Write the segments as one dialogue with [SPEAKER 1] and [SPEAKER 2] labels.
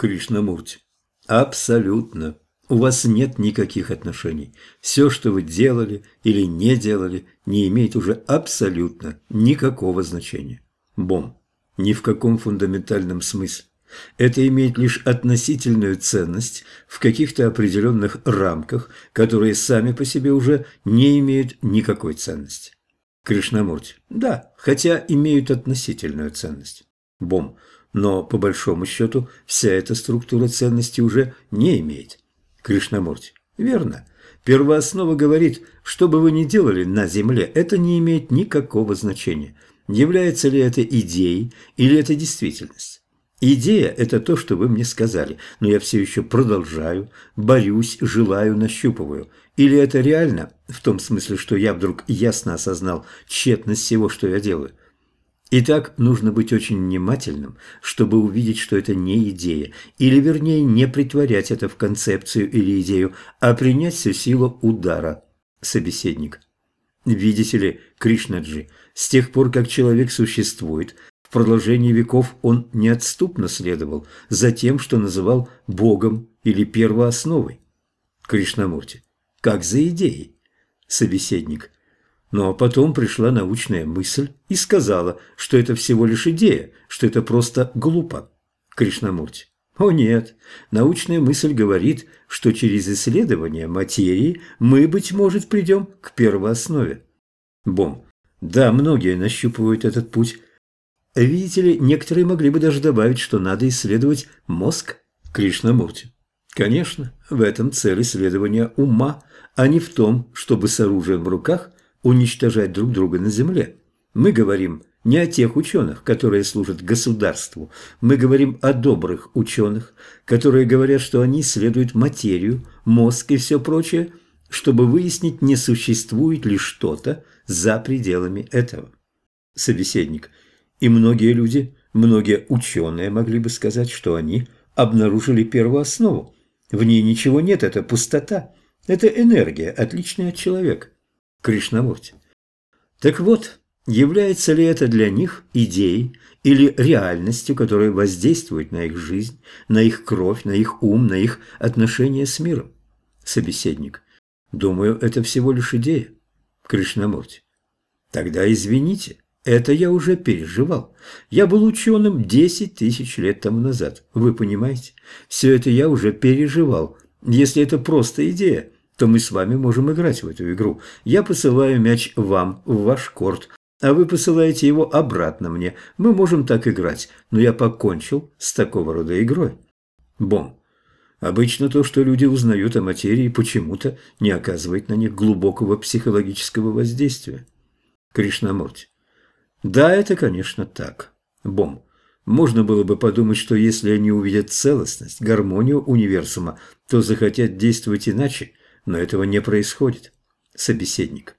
[SPEAKER 1] Кришнамурти. Абсолютно. У вас нет никаких отношений. Все, что вы делали или не делали, не имеет уже абсолютно никакого значения. Бом. Ни в каком фундаментальном смысле. Это имеет лишь относительную ценность в каких-то определенных рамках, которые сами по себе уже не имеют никакой ценности. Кришнамурти. Да, хотя имеют относительную ценность. Бом. Но, по большому счету, вся эта структура ценности уже не имеет. Кришнамурти. Верно. Первооснова говорит, что бы вы ни делали на Земле, это не имеет никакого значения. Является ли это идеей или это действительность? Идея – это то, что вы мне сказали, но я все еще продолжаю, борюсь, желаю, нащупываю. Или это реально, в том смысле, что я вдруг ясно осознал тщетность всего, что я делаю? Итак, нужно быть очень внимательным, чтобы увидеть, что это не идея, или вернее не притворять это в концепцию или идею, а принять всю силу удара. Собеседник. Видите ли, Кришнаджи, с тех пор, как человек существует, в продолжении веков он неотступно следовал за тем, что называл Богом или первоосновой. Кришнамурти. Как за идеей? Собеседник. Но потом пришла научная мысль и сказала, что это всего лишь идея, что это просто глупо. Кришнамурти. О нет, научная мысль говорит, что через исследование материи мы, быть может, придем к первооснове. Бом. Да, многие нащупывают этот путь. Видите ли, некоторые могли бы даже добавить, что надо исследовать мозг Кришнамурти. Конечно, в этом цель исследования ума, а не в том, чтобы с оружием в руках уничтожать друг друга на земле. Мы говорим не о тех ученых, которые служат государству. Мы говорим о добрых ученых, которые говорят, что они исследуют материю, мозг и все прочее, чтобы выяснить, не существует ли что-то за пределами этого. Собеседник. И многие люди, многие ученые могли бы сказать, что они обнаружили первую основу. В ней ничего нет, это пустота. Это энергия, отличная от человека. Кришнамурти. Так вот, является ли это для них идеей или реальностью, которая воздействует на их жизнь, на их кровь, на их ум, на их отношения с миром? Собеседник. Думаю, это всего лишь идея. Кришнамурти. Тогда извините, это я уже переживал. Я был ученым 10 тысяч лет тому назад. Вы понимаете? Все это я уже переживал. Если это просто идея, то мы с вами можем играть в эту игру. Я посылаю мяч вам, в ваш корт, а вы посылаете его обратно мне. Мы можем так играть, но я покончил с такого рода игрой. Бом. Обычно то, что люди узнают о материи, почему-то не оказывает на них глубокого психологического воздействия. Кришнамурти. Да, это, конечно, так. Бом. Можно было бы подумать, что если они увидят целостность, гармонию универсума, то захотят действовать иначе, но этого не происходит. Собеседник.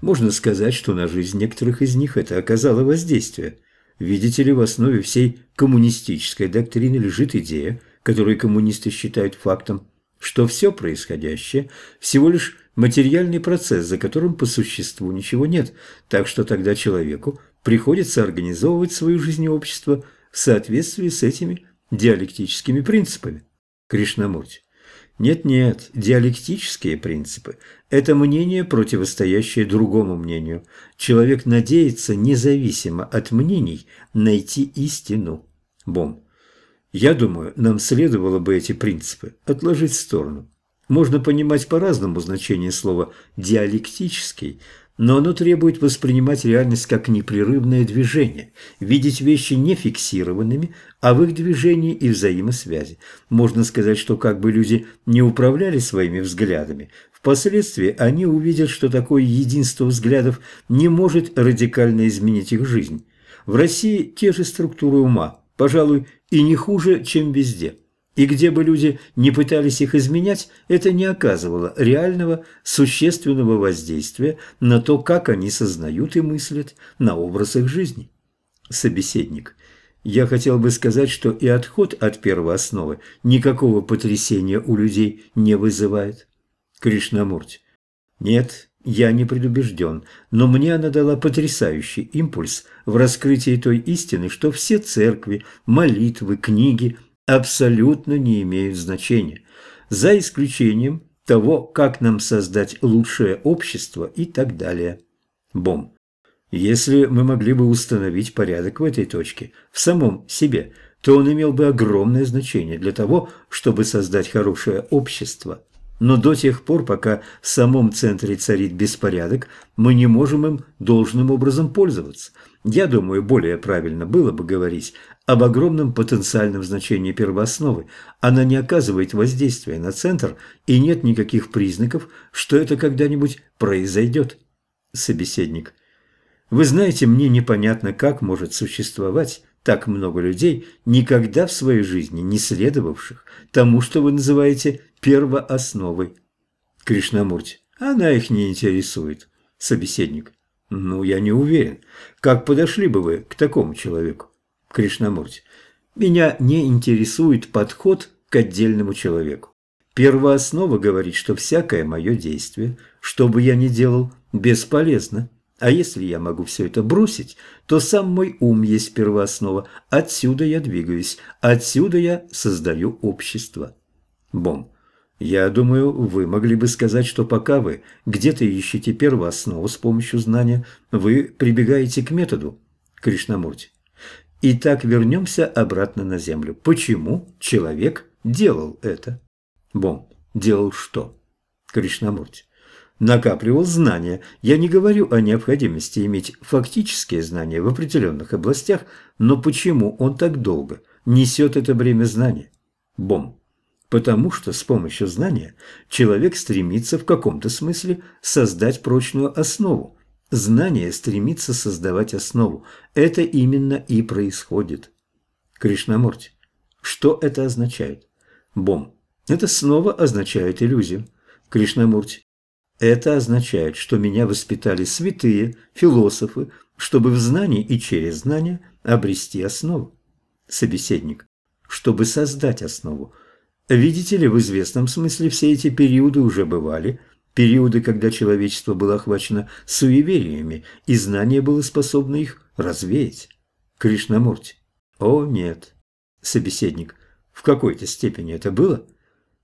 [SPEAKER 1] Можно сказать, что на жизнь некоторых из них это оказало воздействие. Видите ли, в основе всей коммунистической доктрины лежит идея, которую коммунисты считают фактом, что все происходящее всего лишь материальный процесс, за которым по существу ничего нет, так что тогда человеку приходится организовывать свою жизнь и общество в соответствии с этими диалектическими принципами. Кришнамурти. Нет-нет, диалектические принципы – это мнение, противостоящее другому мнению. Человек надеется, независимо от мнений, найти истину. Бом. Я думаю, нам следовало бы эти принципы отложить в сторону. Можно понимать по-разному значение слова «диалектический», но оно требует воспринимать реальность как непрерывное движение, видеть вещи не фиксированными, а в их движении и взаимосвязи. Можно сказать, что как бы люди не управляли своими взглядами, впоследствии они увидят, что такое единство взглядов не может радикально изменить их жизнь. В России те же структуры ума, пожалуй, и не хуже, чем везде – и где бы люди не пытались их изменять, это не оказывало реального, существенного воздействия на то, как они сознают и мыслят, на образ их жизни. Собеседник. Я хотел бы сказать, что и отход от первой основы никакого потрясения у людей не вызывает. Кришнамурти. Нет, я не предубежден, но мне она дала потрясающий импульс в раскрытии той истины, что все церкви, молитвы, книги – абсолютно не имеют значения, за исключением того, как нам создать лучшее общество и так далее. Бом. Если мы могли бы установить порядок в этой точке, в самом себе, то он имел бы огромное значение для того, чтобы создать хорошее общество. Но до тех пор, пока в самом центре царит беспорядок, мы не можем им должным образом пользоваться. Я думаю, более правильно было бы говорить об огромном потенциальном значении первоосновы. Она не оказывает воздействия на центр, и нет никаких признаков, что это когда-нибудь произойдет. Собеседник. Вы знаете, мне непонятно, как может существовать так много людей, никогда в своей жизни не следовавших тому, что вы называете первоосновой. Кришнамурти. Она их не интересует. Собеседник. Ну, я не уверен. Как подошли бы вы к такому человеку? Кришнамурти. Меня не интересует подход к отдельному человеку. Первооснова говорит, что всякое мое действие, что бы я ни делал, бесполезно. А если я могу все это бросить, то сам мой ум есть первооснова. Отсюда я двигаюсь, отсюда я создаю общество. Бом. Я думаю, вы могли бы сказать, что пока вы где-то ищете первооснову с помощью знания, вы прибегаете к методу. Кришнамурти. Итак, вернемся обратно на Землю. Почему человек делал это? Бом. Делал что? Кришнамурти. Накапливал знания. Я не говорю о необходимости иметь фактические знания в определенных областях, но почему он так долго несет это бремя знания? Бом. Потому что с помощью знания человек стремится в каком-то смысле создать прочную основу, Знание стремится создавать основу. Это именно и происходит. Кришнамурти. Что это означает? Бом. Это снова означает иллюзию. Кришнамурти. Это означает, что меня воспитали святые, философы, чтобы в знании и через знание обрести основу. Собеседник. Чтобы создать основу. Видите ли, в известном смысле все эти периоды уже бывали – периоды, когда человечество было охвачено суевериями, и знание было способно их развеять. Кришнамурти. О, нет. Собеседник. В какой-то степени это было?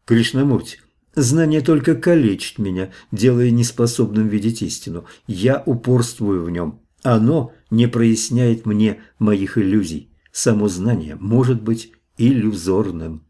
[SPEAKER 1] Кришнамурти. Знание только калечит меня, делая неспособным видеть истину. Я упорствую в нем. Оно не проясняет мне моих иллюзий. Само знание может быть иллюзорным.